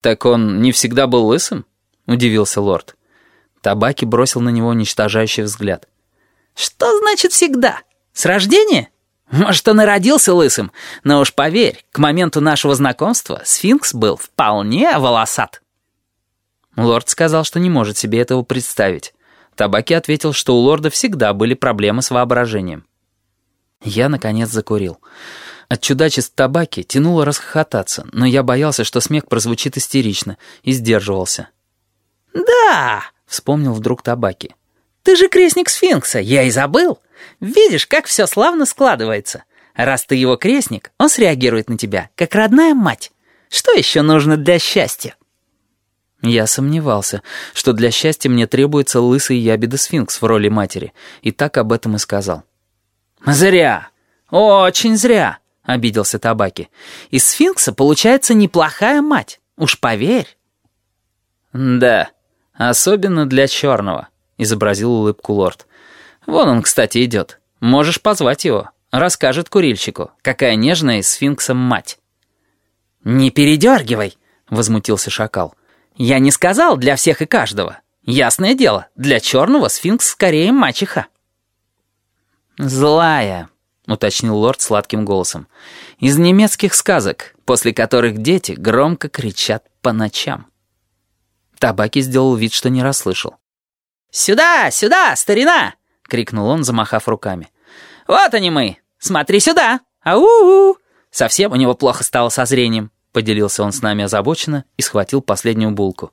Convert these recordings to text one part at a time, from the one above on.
«Так он не всегда был лысым?» — удивился лорд. Табаки бросил на него уничтожающий взгляд. «Что значит «всегда»? С рождения? Может, он и родился лысым, но уж поверь, к моменту нашего знакомства сфинкс был вполне волосат». Лорд сказал, что не может себе этого представить. Табаки ответил, что у лорда всегда были проблемы с воображением. Я, наконец, закурил. От чудачеств табаки тянуло расхохотаться, но я боялся, что смех прозвучит истерично, и сдерживался. «Да!» — вспомнил вдруг табаки. «Ты же крестник сфинкса, я и забыл. Видишь, как все славно складывается. Раз ты его крестник, он среагирует на тебя, как родная мать. Что еще нужно для счастья?» Я сомневался, что для счастья мне требуется лысый ябеда-сфинкс в роли матери, и так об этом и сказал. «Зря! Очень зря!» — обиделся Табаки. «Из сфинкса получается неплохая мать, уж поверь». «Да, особенно для черного», — изобразил улыбку лорд. «Вон он, кстати, идет. Можешь позвать его. Расскажет курильщику, какая нежная из сфинксом мать». «Не передергивай», — возмутился шакал. «Я не сказал для всех и каждого. Ясное дело, для черного сфинкс скорее мачеха». «Злая», — уточнил лорд сладким голосом. «Из немецких сказок, после которых дети громко кричат по ночам». Табаки сделал вид, что не расслышал. «Сюда, сюда, старина!» — крикнул он, замахав руками. «Вот они мы! Смотри сюда! Ау-у-у!» Совсем у него плохо стало со зрением. Поделился он с нами озабоченно и схватил последнюю булку.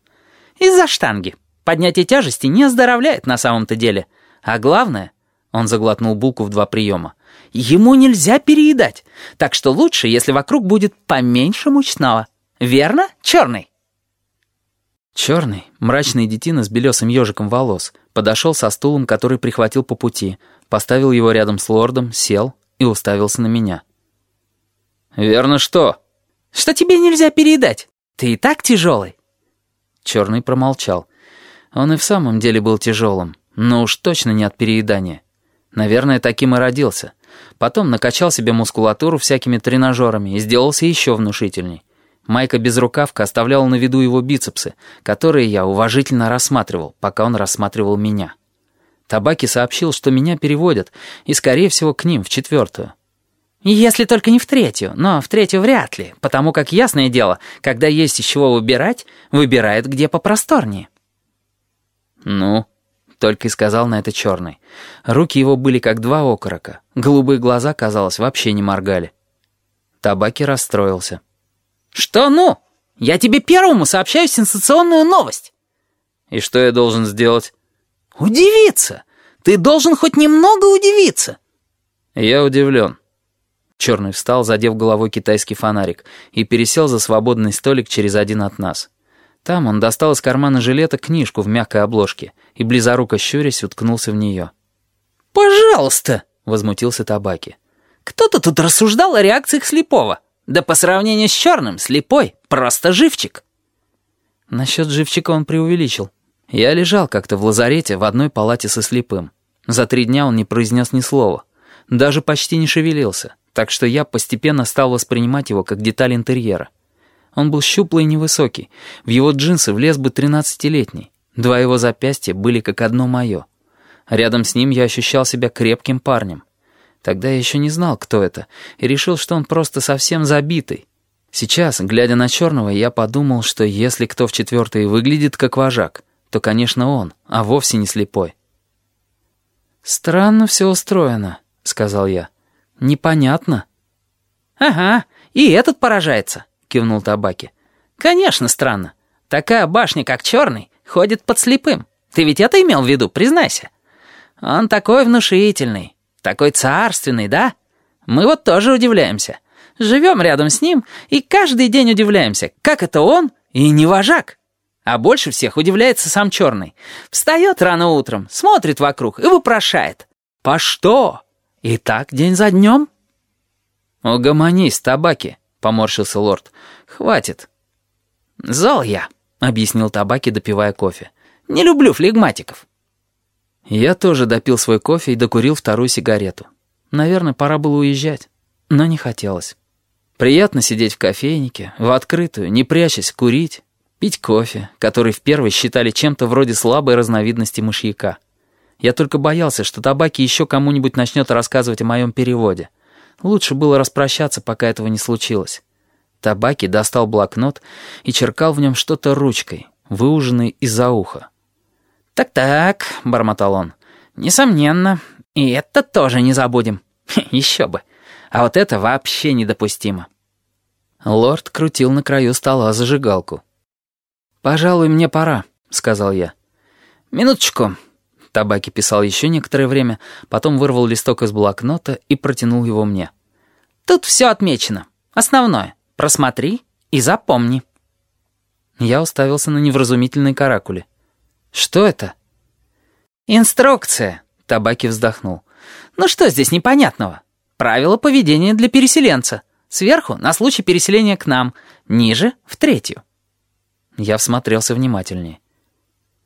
«Из-за штанги. Поднятие тяжести не оздоровляет на самом-то деле. А главное...» Он заглотнул булку в два приема. «Ему нельзя переедать, так что лучше, если вокруг будет поменьше мучного. Верно, черный?» Черный, мрачный детина с белесым ежиком волос, подошел со стулом, который прихватил по пути, поставил его рядом с лордом, сел и уставился на меня. «Верно что?» «Что тебе нельзя переедать? Ты и так тяжелый». Черный промолчал. Он и в самом деле был тяжелым, но уж точно не от переедания. Наверное, таким и родился. Потом накачал себе мускулатуру всякими тренажерами и сделался еще внушительней. Майка-безрукавка оставляла на виду его бицепсы, которые я уважительно рассматривал, пока он рассматривал меня. Табаки сообщил, что меня переводят, и, скорее всего, к ним, в четвертую. Если только не в третью, но в третью вряд ли, потому как, ясное дело, когда есть из чего выбирать, выбирает где попросторнее. «Ну?» — только и сказал на это черный. Руки его были как два окорока, голубые глаза, казалось, вообще не моргали. Табаки расстроился. «Что ну? Я тебе первому сообщаю сенсационную новость». «И что я должен сделать?» «Удивиться! Ты должен хоть немного удивиться!» «Я удивлен». Черный встал, задев головой китайский фонарик, и пересел за свободный столик через один от нас. Там он достал из кармана жилета книжку в мягкой обложке и, близоруко щурясь, уткнулся в нее. «Пожалуйста!» — возмутился Табаки. «Кто-то тут рассуждал о реакциях слепого. Да по сравнению с черным, слепой — просто живчик». Насчет живчика он преувеличил. Я лежал как-то в лазарете в одной палате со слепым. За три дня он не произнес ни слова. Даже почти не шевелился, так что я постепенно стал воспринимать его как деталь интерьера. Он был щуплый и невысокий. В его джинсы влез бы тринадцатилетний. Два его запястья были как одно мое. Рядом с ним я ощущал себя крепким парнем. Тогда я еще не знал, кто это, и решил, что он просто совсем забитый. Сейчас, глядя на черного, я подумал, что если кто в четвертой выглядит как вожак, то, конечно, он, а вовсе не слепой. «Странно все устроено», — сказал я. «Непонятно». «Ага, и этот поражается», — кивнул Табаки. «Конечно, странно. Такая башня, как черный, ходит под слепым. Ты ведь это имел в виду, признайся. Он такой внушительный, такой царственный, да? Мы вот тоже удивляемся. Живем рядом с ним и каждый день удивляемся, как это он и не вожак. А больше всех удивляется сам черный. Встает рано утром, смотрит вокруг и вопрошает. «По что?» И так день за днем. «Угомонись, табаки», — поморщился лорд. «Хватит». «Зол я», — объяснил табаки, допивая кофе. «Не люблю флегматиков». Я тоже допил свой кофе и докурил вторую сигарету. Наверное, пора было уезжать, но не хотелось. Приятно сидеть в кофейнике, в открытую, не прячась, курить, Пить кофе, который в первой считали чем-то вроде слабой разновидности мышьяка. Я только боялся, что табаки еще кому-нибудь начнет рассказывать о моем переводе. Лучше было распрощаться, пока этого не случилось. Табаки достал блокнот и черкал в нем что-то ручкой, выуженной из-за уха. «Так-так», — бормотал он, — «несомненно. И это тоже не забудем. Еще бы. А вот это вообще недопустимо». Лорд крутил на краю стола зажигалку. «Пожалуй, мне пора», — сказал я. «Минуточку». Табаки писал еще некоторое время, потом вырвал листок из блокнота и протянул его мне. «Тут все отмечено. Основное. Просмотри и запомни». Я уставился на невразумительные каракули. «Что это?» «Инструкция», — Табаки вздохнул. «Ну что здесь непонятного? Правила поведения для переселенца. Сверху — на случай переселения к нам, ниже — в третью». Я всмотрелся внимательнее.